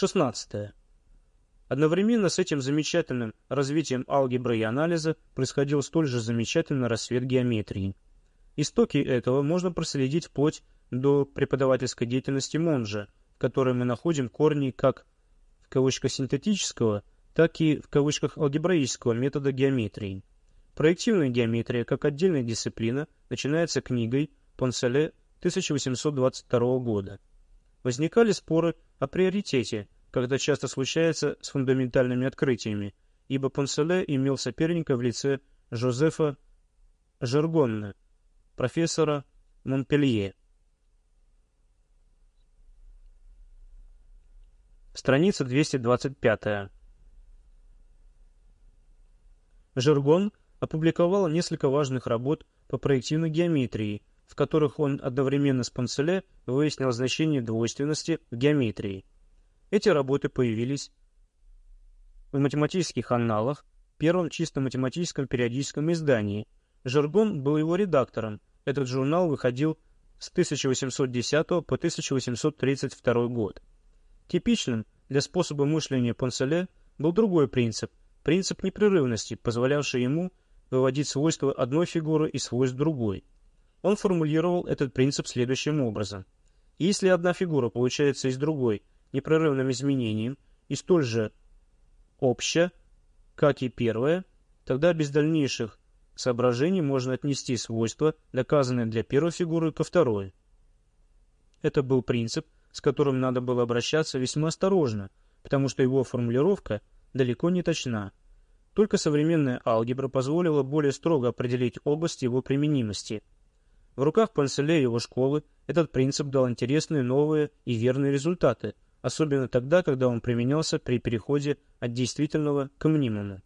16. Одновременно с этим замечательным развитием алгебры и анализа происходил столь же замечательный рассвет геометрии. Истоки этого можно проследить вплоть до преподавательской деятельности Монжа, в которой мы находим корни как в кавычках синтетического, так и в кавычках алгебраического метода геометрии. Проективная геометрия как отдельная дисциплина начинается книгой Понселе 1822 года. Возникали споры о приоритете, когда часто случается с фундаментальными открытиями, ибо Понселе имел соперника в лице Жозефа Жергонна, профессора Монпелье. Страница 225. Жергон опубликовал несколько важных работ по проективной геометрии, в которых он одновременно с Понселе выяснил значение двойственности в геометрии. Эти работы появились в математических анналах, первом чисто математическом периодическом издании. Жергон был его редактором. Этот журнал выходил с 1810 по 1832 год. Типичным для способа мышления Понселе был другой принцип – принцип непрерывности, позволявший ему выводить свойства одной фигуры и свойств другой. Он формулировал этот принцип следующим образом. Если одна фигура получается из другой непрерывным изменением и столь же общая, как и первая, тогда без дальнейших соображений можно отнести свойства, доказанные для первой фигуры, ко второй. Это был принцип, с которым надо было обращаться весьма осторожно, потому что его формулировка далеко не точна. Только современная алгебра позволила более строго определить область его применимости. В руках Панселе его школы этот принцип дал интересные новые и верные результаты, особенно тогда, когда он применялся при переходе от действительного к мнимому.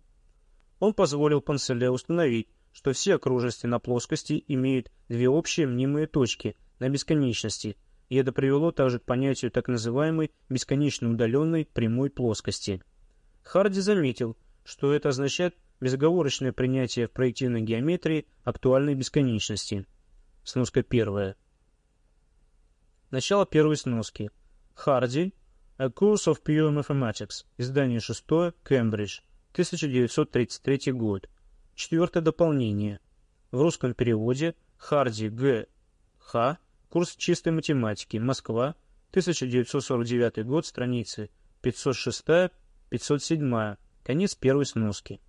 Он позволил Панселе установить, что все окружности на плоскости имеют две общие мнимые точки на бесконечности, и это привело также к понятию так называемой бесконечно удаленной прямой плоскости. Харди заметил, что это означает безоговорочное принятие в проективной геометрии актуальной бесконечности. Сноска первая. Начало первой сноски. Харди. A Course of Pure Mathematics. Издание шестое. Кембридж. 1933 год. Четвертое дополнение. В русском переводе Харди Г. Х. Курс чистой математики. Москва. 1949 год. Страницы 506-507. Конец первой сноски.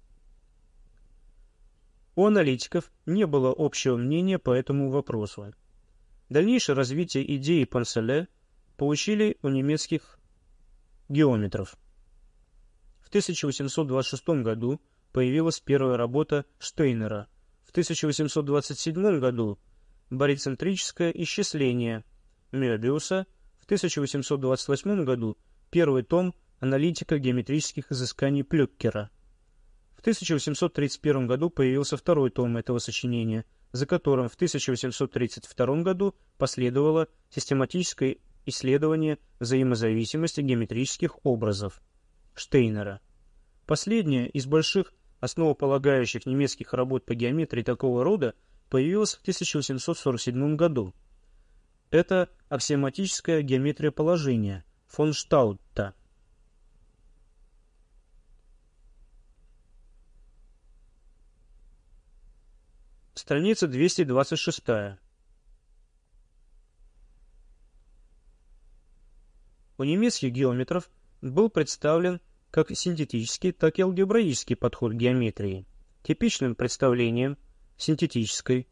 У аналитиков не было общего мнения по этому вопросу. Дальнейшее развитие идеи Панселе получили у немецких геометров. В 1826 году появилась первая работа Штейнера. В 1827 году барицентрическое исчисление Мёбиуса. В 1828 году первый том аналитика геометрических изысканий Плюккера. В 1831 году появился второй том этого сочинения, за которым в 1832 году последовало систематическое исследование взаимозависимости геометрических образов Штейнера. Последняя из больших основополагающих немецких работ по геометрии такого рода появилась в 1847 году. Это аксиоматическая геометрия положения фон Штаутта. Страница 226. У немецких геометров был представлен как синтетический, так и алгебраический подход к геометрии. Типичным представлением синтетической,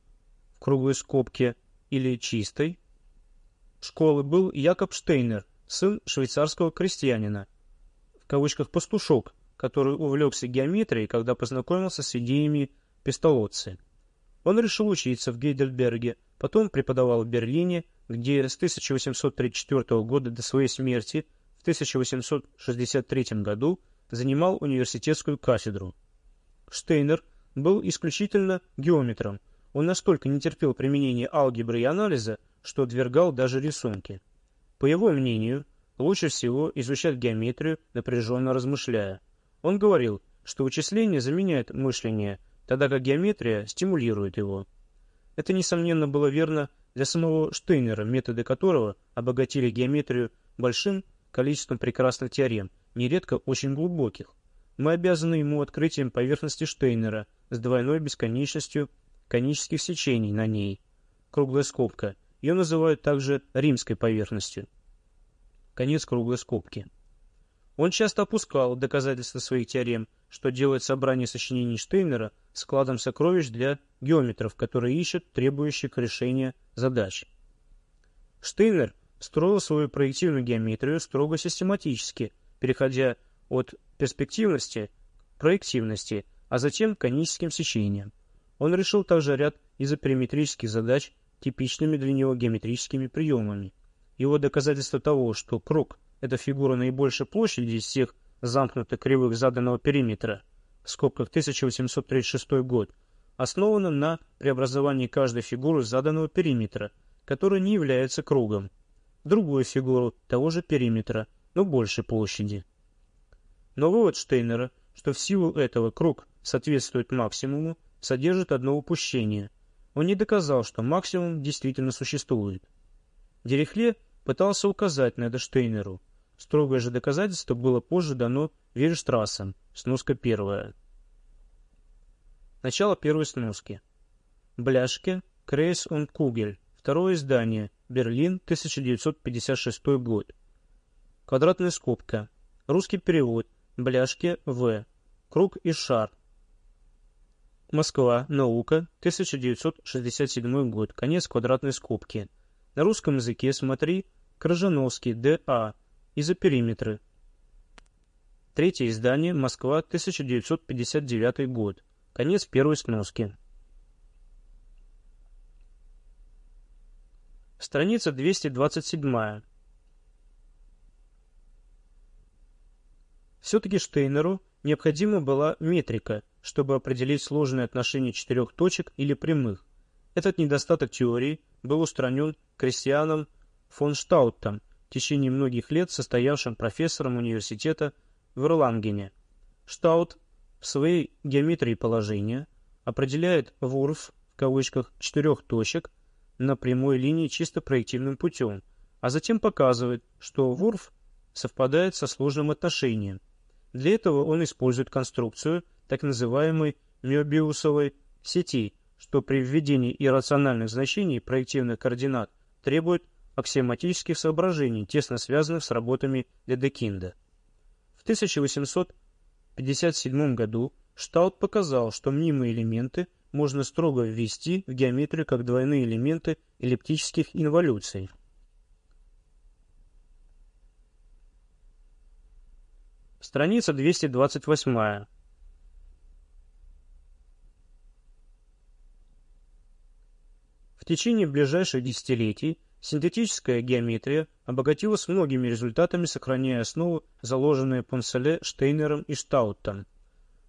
в круглой скобке, или чистой, школы был Якоб Штейнер, сын швейцарского крестьянина, в кавычках «пастушок», который увлекся геометрией, когда познакомился с идеями Пестолоцци. Он решил учиться в Гейдельберге, потом преподавал в Берлине, где с 1834 года до своей смерти в 1863 году занимал университетскую кафедру. Штейнер был исключительно геометром. Он настолько не терпел применения алгебры и анализа, что отвергал даже рисунки. По его мнению, лучше всего изучать геометрию, напряженно размышляя. Он говорил, что вычисление заменяет мышление – тогда как геометрия стимулирует его. Это, несомненно, было верно для самого Штейнера, методы которого обогатили геометрию большим количеством прекрасных теорем, нередко очень глубоких. Мы обязаны ему открытием поверхности Штейнера с двойной бесконечностью конических сечений на ней. Круглая скобка. Ее называют также римской поверхностью. Конец круглой скобки. Он часто опускал доказательства своих теорем, что делает собрание сочинений Штейнера складом сокровищ для геометров, которые ищут требующих решения задач. Штейнер строил свою проективную геометрию строго систематически, переходя от перспективности к проективности, а затем к коническим сечениям. Он решил также ряд изопериметрических задач типичными для него геометрическими приемами. Его доказательство того, что круг – это фигура наибольшей площади из всех замкнутых кривых заданного периметра, в скобках 1836 год, основано на преобразовании каждой фигуры заданного периметра, которая не является кругом, другую фигуру того же периметра, но большей площади. Но вывод Штейнера, что в силу этого круг соответствует максимуму, содержит одно упущение. Он не доказал, что максимум действительно существует. Дирихле пытался указать на это Штейнеру. Строгое же доказательство было позже дано Вейерштрассом, сноска первая. Начало первой сноски. Бляшке, Крейс он Кугель, второе издание, Берлин, 1956 год. Квадратная скобка. Русский перевод. Бляшке В. Круг и шар. Москва. Наука. 1967 год. Конец квадратной скобки. На русском языке смотри Крыжановский Д.А. Изопериметры. Третье издание. Москва. 1959 год. Конец первой сноски. Страница 227. Все-таки Штейнеру необходима была метрика, чтобы определить сложные отношения четырех точек или прямых. Этот недостаток теории был устранен Кристианом фон Штаутом, в течение многих лет состоявшим профессором университета в Эрлангене. Штаут в своей геометрии положения определяет Вурф в кавычках четырех точек на прямой линии чисто проективным путем, а затем показывает, что Вурф совпадает со сложным отношением – для этого он использует конструкцию так называемой Мёбиусовой сети, что при введении иррациональных значений проективных координат требует аксиоматических соображений, тесно связанных с работами Дедекинда. В 1857 году Штаут показал, что мнимые элементы можно строго ввести в геометрию как двойные элементы эллиптических инволюций. Страница 228. В течение ближайших десятилетий синтетическая геометрия обогатилась многими результатами, сохраняя основу, заложенные Понселе, Штейнером и Штаутом.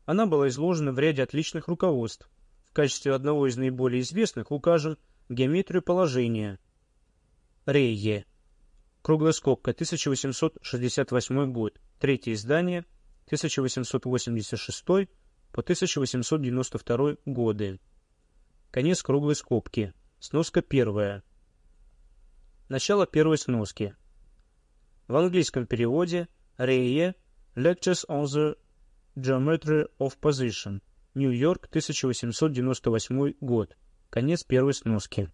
Она была изложена в ряде отличных руководств. В качестве одного из наиболее известных укажем геометрию положения. Рейе. Круглая скобка, 1868 год. Третье издание, 1886 по 1892 годы. Конец круглой скобки. Сноска первая. Начало первой сноски. В английском переводе Рейе Lectures on the Geometry of Position. Нью-Йорк, 1898 год. Конец первой сноски.